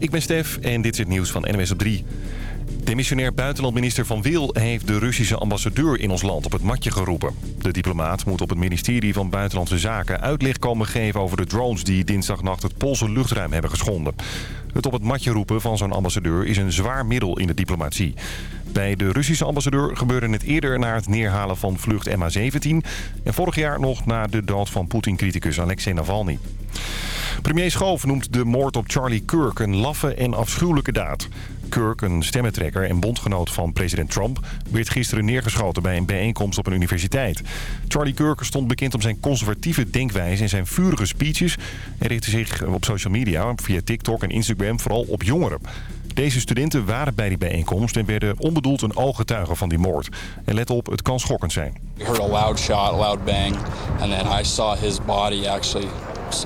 ik ben Stef en dit is het nieuws van NWS op 3. Demissionair buitenlandminister Van Wil heeft de Russische ambassadeur in ons land op het matje geroepen. De diplomaat moet op het ministerie van Buitenlandse Zaken uitleg komen geven over de drones die dinsdagnacht het Poolse luchtruim hebben geschonden. Het op het matje roepen van zo'n ambassadeur is een zwaar middel in de diplomatie. Bij de Russische ambassadeur gebeurde het eerder na het neerhalen van vlucht MH17... en vorig jaar nog na de dood van Poetin-criticus Alexei Navalny. Premier Schoof noemt de moord op Charlie Kirk een laffe en afschuwelijke daad. Kirk, een stemmentrekker en bondgenoot van president Trump... werd gisteren neergeschoten bij een bijeenkomst op een universiteit. Charlie Kirk stond bekend om zijn conservatieve denkwijze en zijn vurige speeches... en richtte zich op social media, via TikTok en Instagram, vooral op jongeren. Deze studenten waren bij die bijeenkomst en werden onbedoeld een ooggetuige van die moord. En let op, het kan schokkend zijn. We heard a loud shot, a loud bang, and then I saw his body actually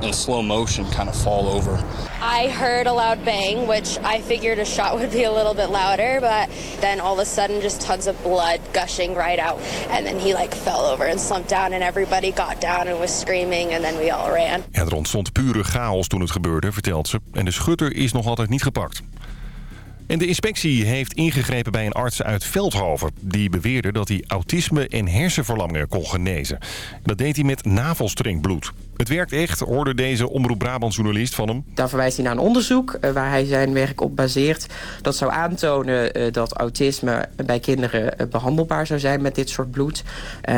in slow motion kind of fall over. I heard a loud bang, which I figured a shot would be a little bit louder, but then all of a sudden just tons of blood gushing right out. And then he like fell over and slumped down and everybody got down and was screaming and then we all ran. Ja, er ontstond pure chaos toen het gebeurde, vertelt ze. En de schutter is nog altijd niet gepakt. En de inspectie heeft ingegrepen bij een arts uit Veldhoven. Die beweerde dat hij autisme en hersenverlammingen kon genezen. Dat deed hij met navelstrengbloed. Het werkt echt, hoorde deze Omroep Brabant-journalist van hem. Daar verwijst hij naar een onderzoek eh, waar hij zijn werk op baseert. Dat zou aantonen eh, dat autisme bij kinderen eh, behandelbaar zou zijn met dit soort bloed.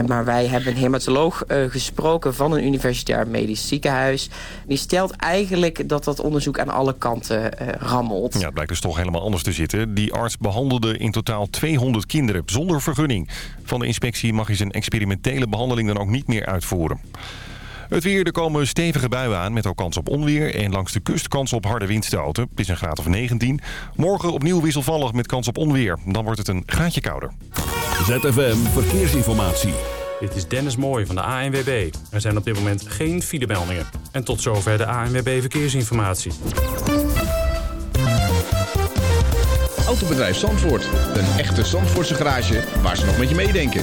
Maar wij hebben een hematoloog gesproken van een universitair medisch ziekenhuis. Die stelt eigenlijk dat dat onderzoek aan alle kanten rammelt. Ja, het blijkt dus toch helemaal anders te zitten. Die arts behandelde in totaal 200 kinderen zonder vergunning. Van de inspectie mag hij zijn experimentele behandeling dan ook niet meer uitvoeren. Het weer, er komen stevige buien aan met ook kans op onweer. En langs de kust kans op harde windstoten. Het is een graad of 19. Morgen opnieuw wisselvallig met kans op onweer. Dan wordt het een graadje kouder. ZFM Verkeersinformatie. Dit is Dennis Mooij van de ANWB. Er zijn op dit moment geen filemeldingen. En tot zover de ANWB Verkeersinformatie. Autobedrijf Zandvoort. Een echte Zandvoortse garage waar ze nog met je meedenken.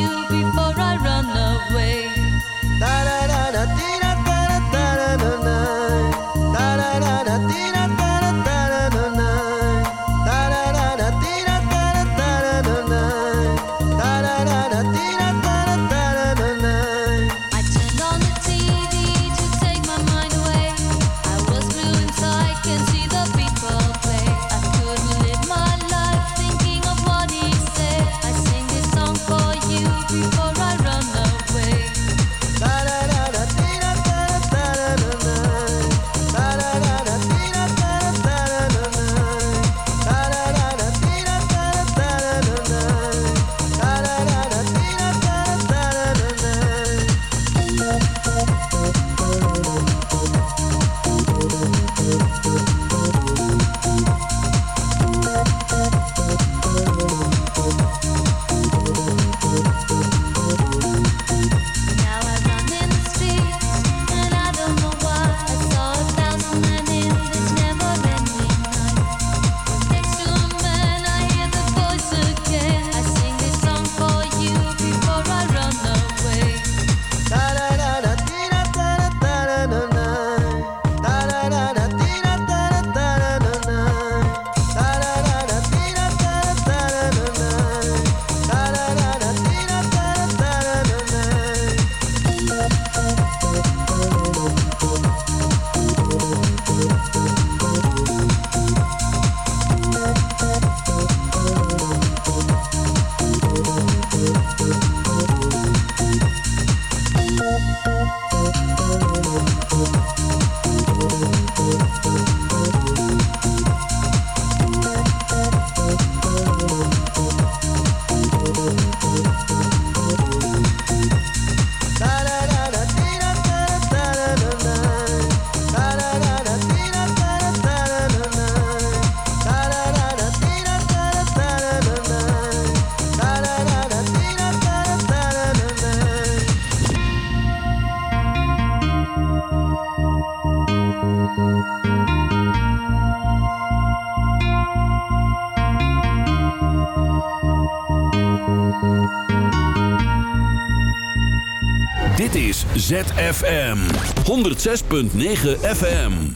you before I run away. FM 106.9 FM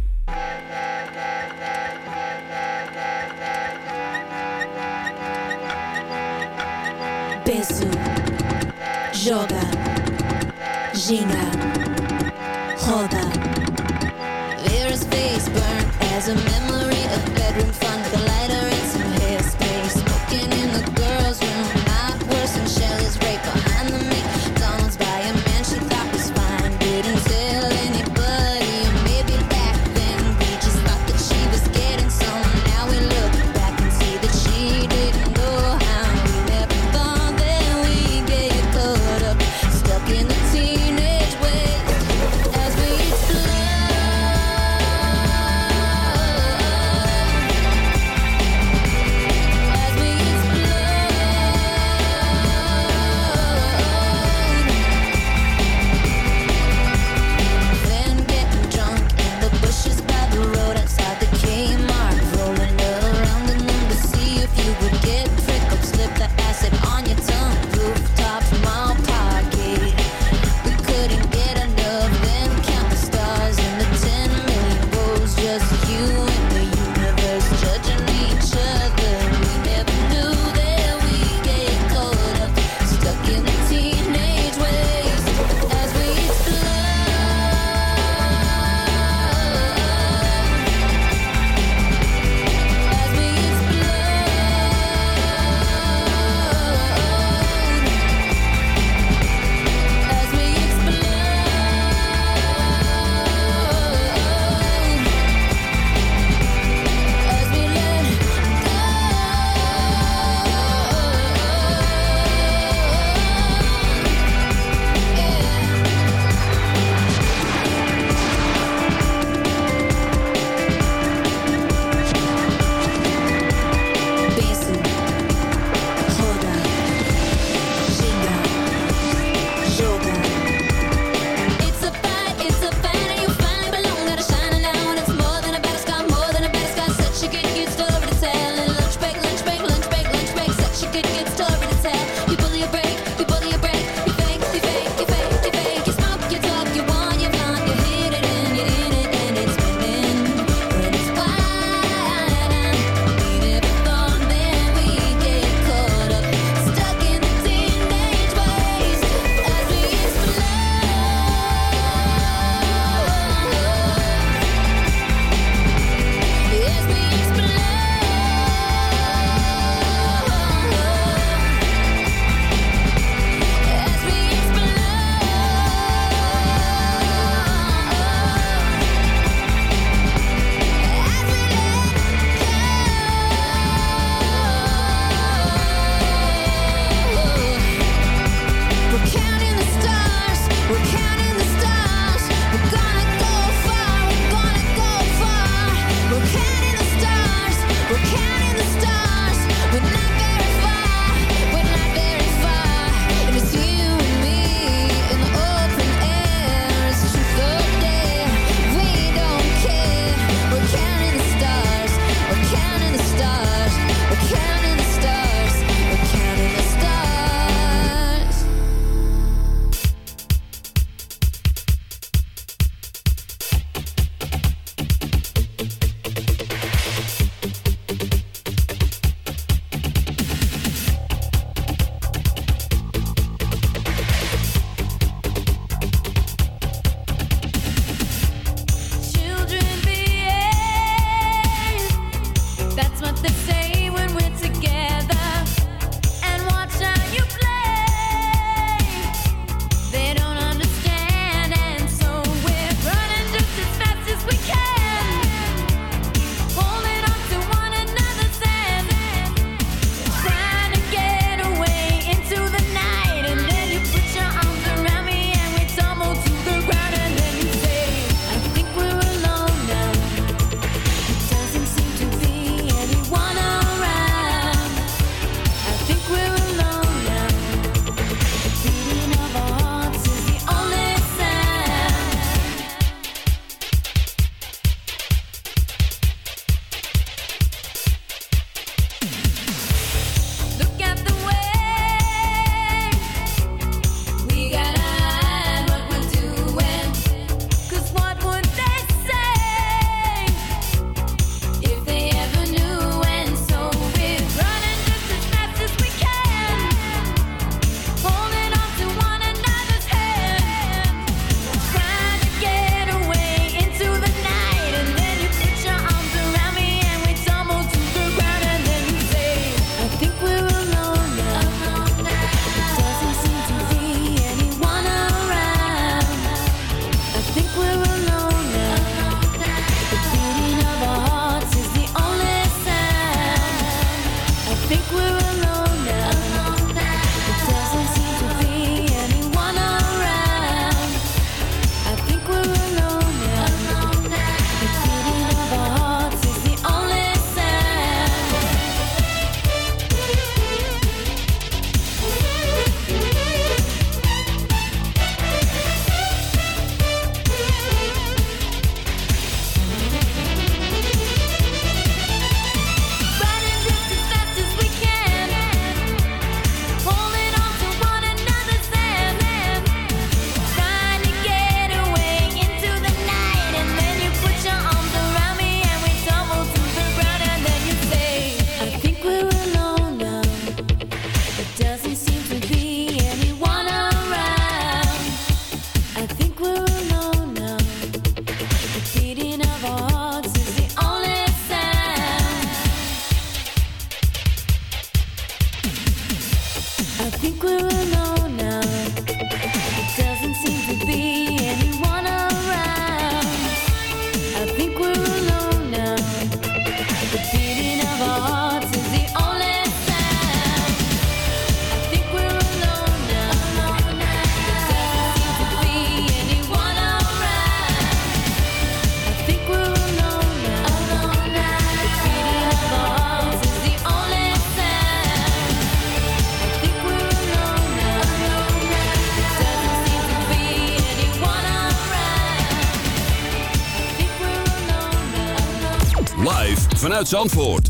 Zandvoort.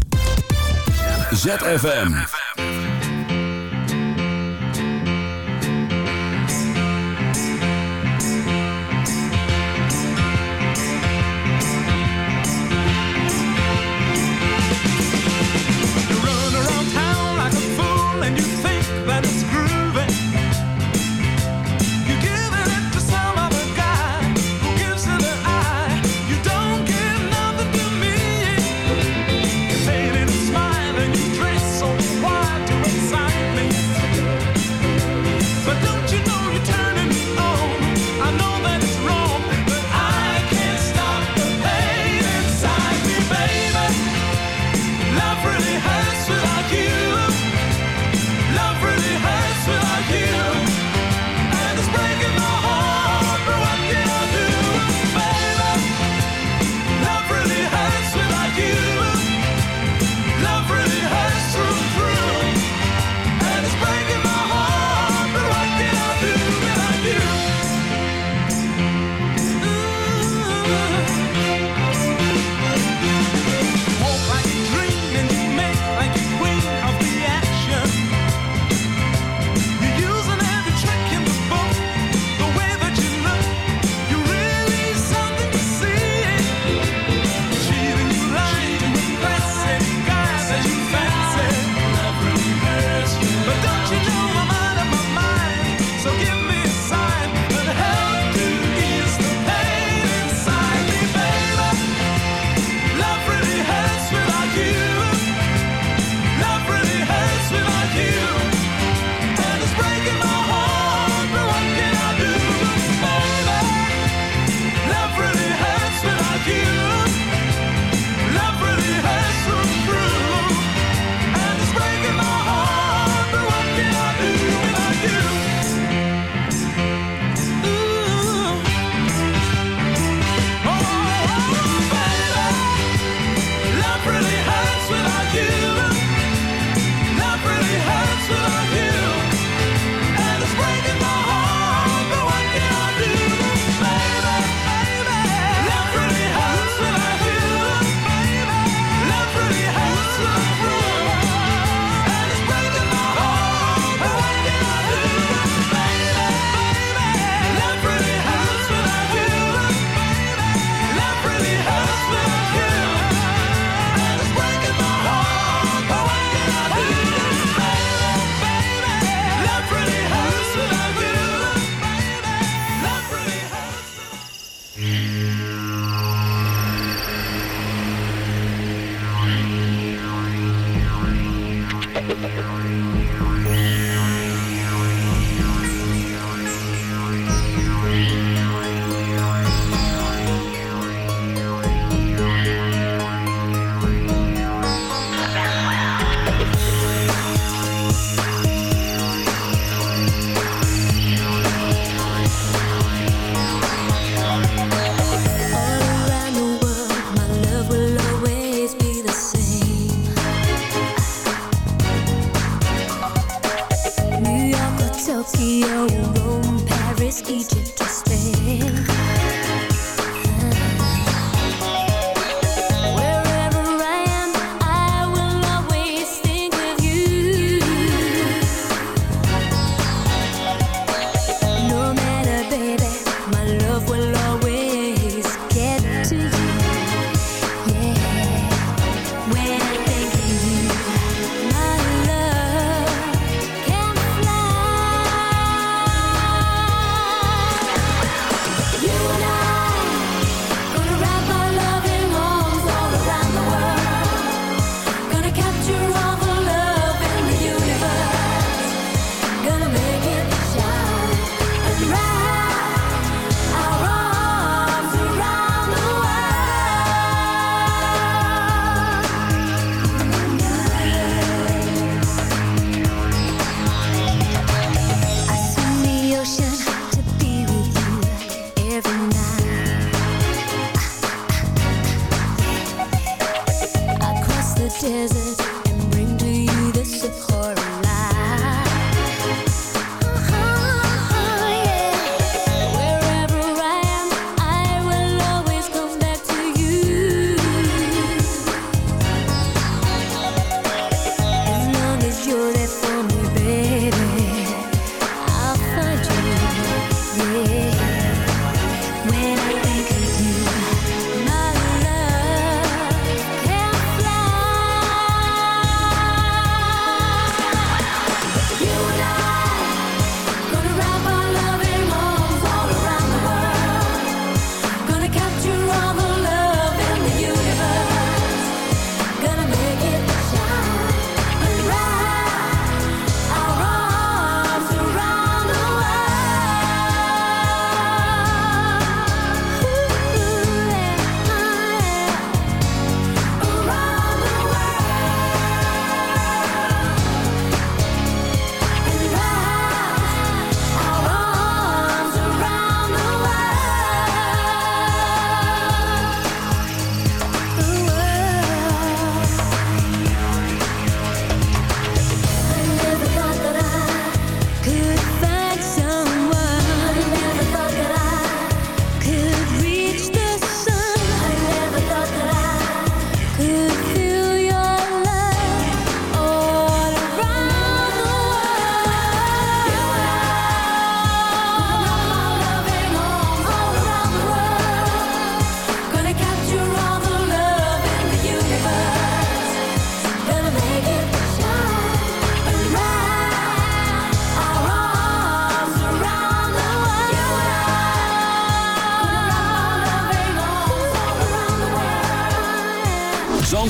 ZFM.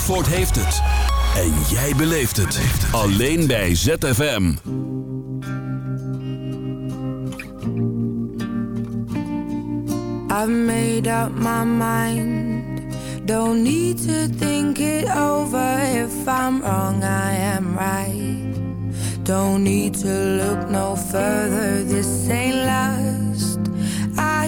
Zandvoort heeft het. En jij beleeft het. Alleen bij ZFM. I've made up my mind. Don't need to think it over. If I'm wrong, I am right. Don't need to look no further. This ain't last. I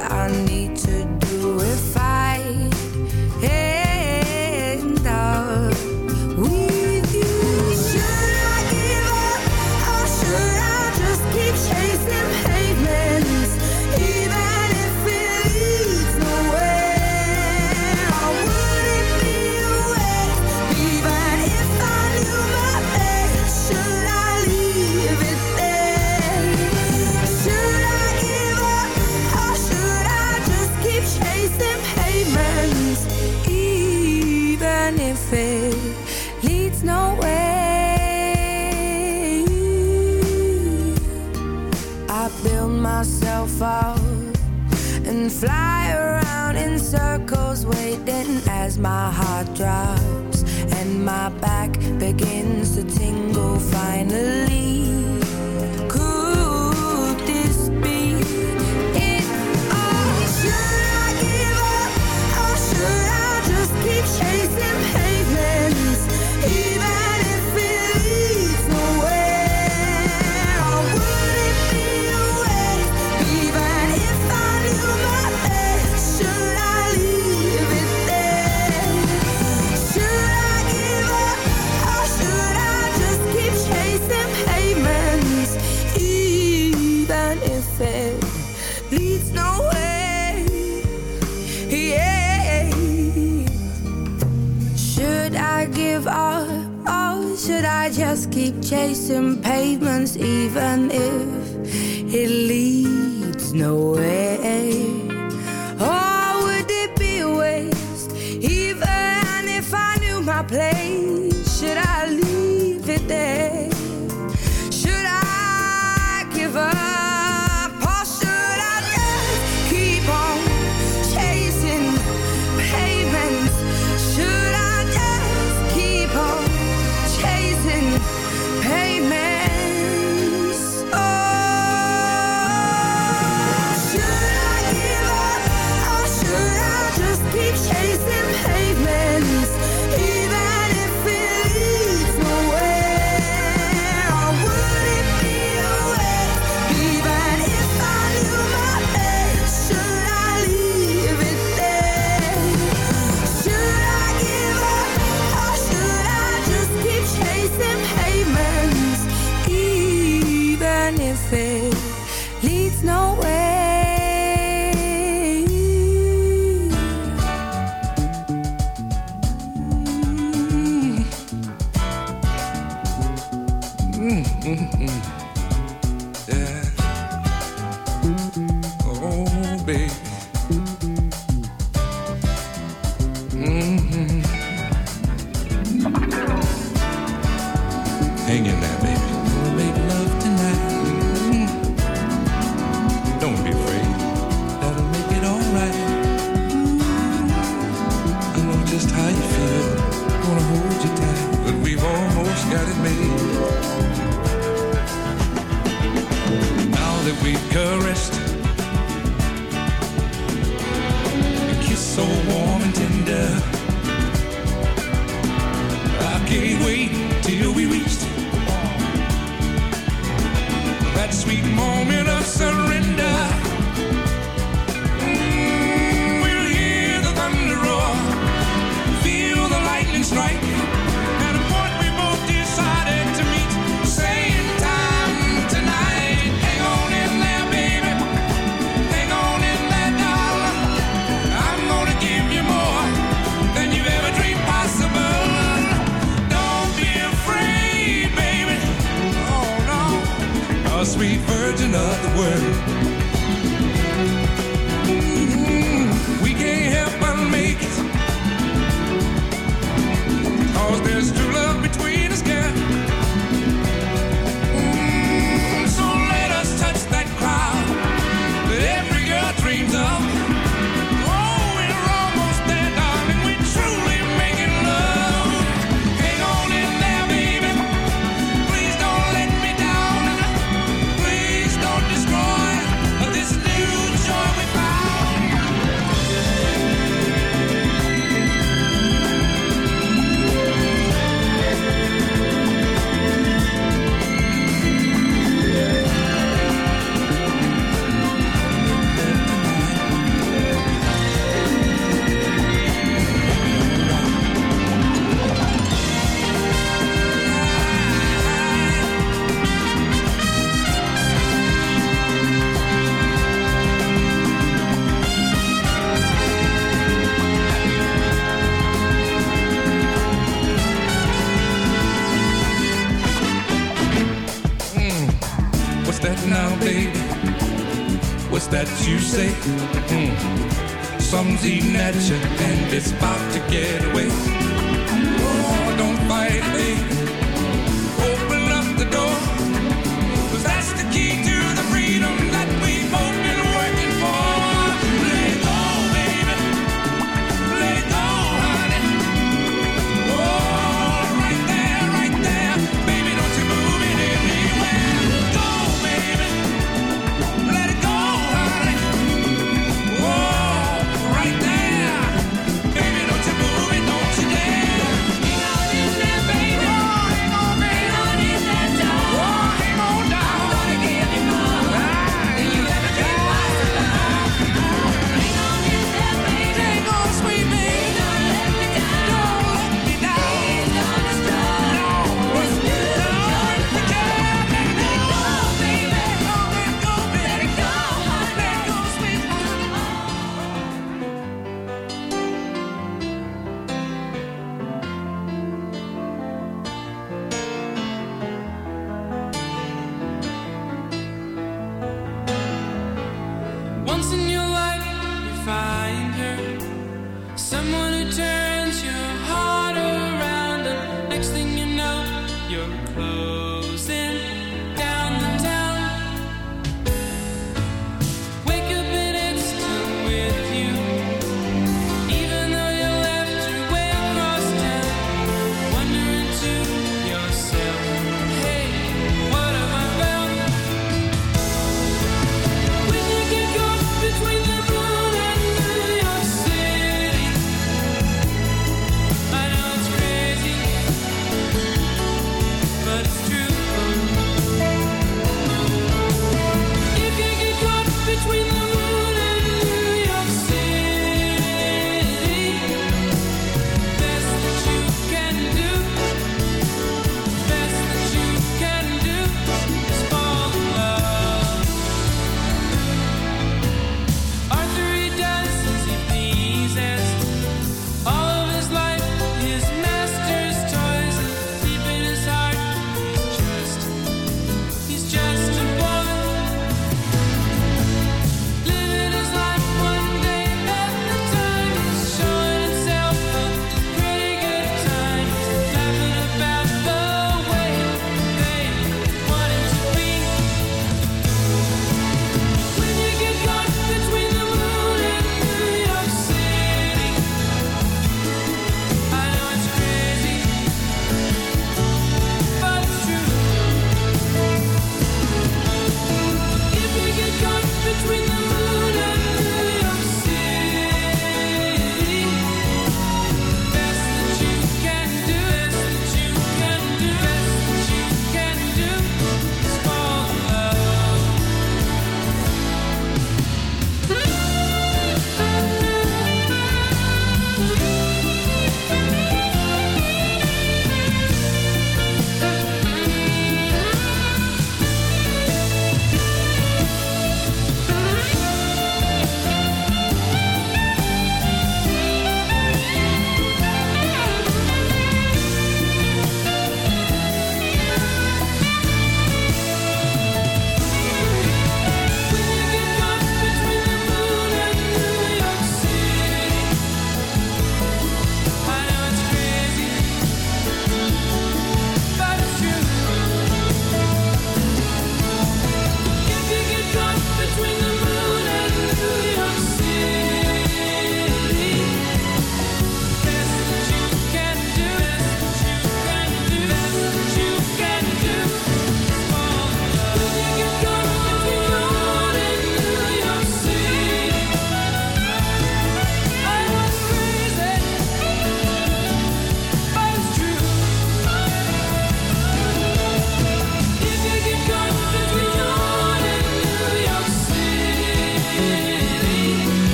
my heart drops and my back chasing pavements, even if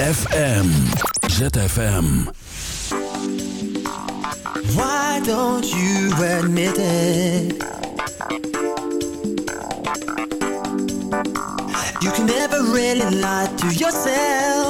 ZFM. ZFM. Why don't you admit it? You can never really lie to yourself.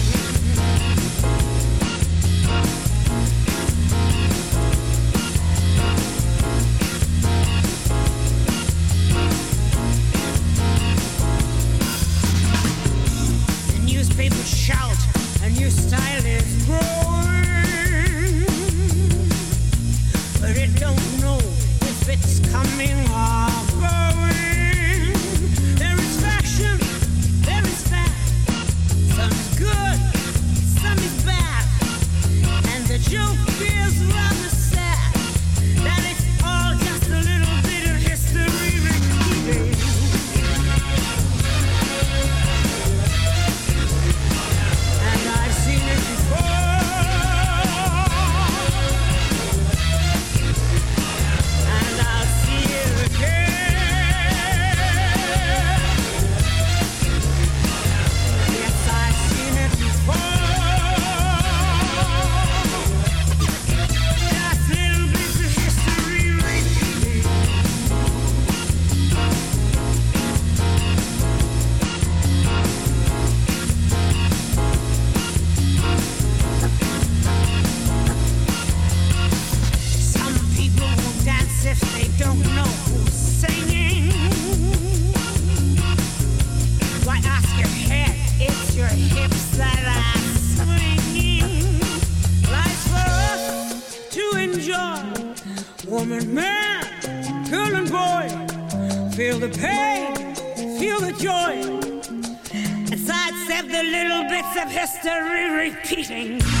I mean. repeating.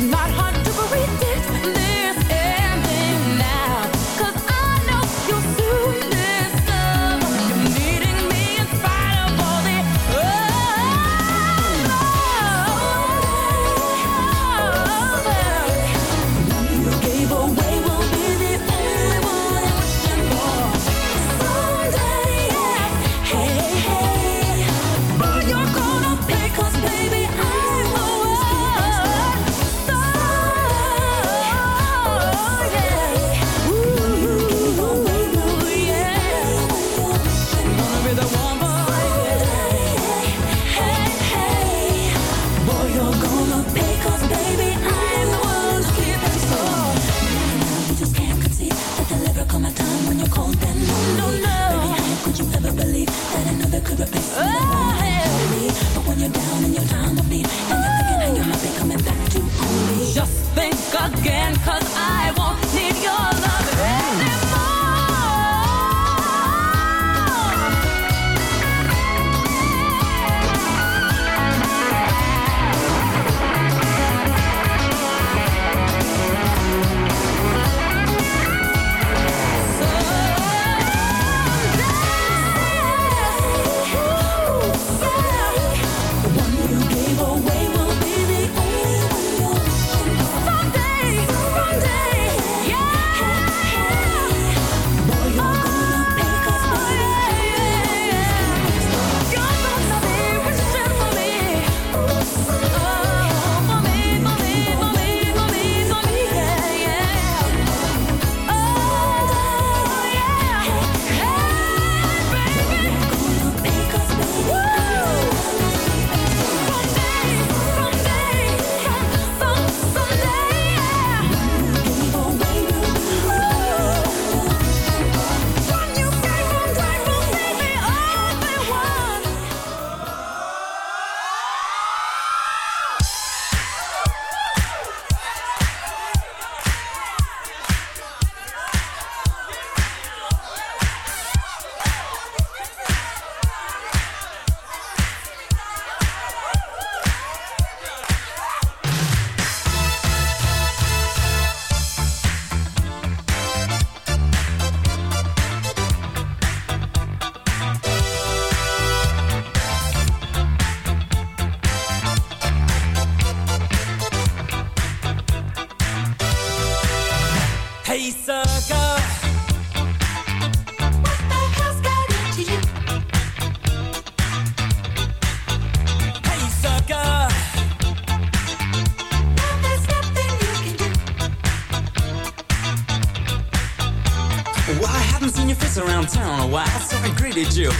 It's not hard. Again.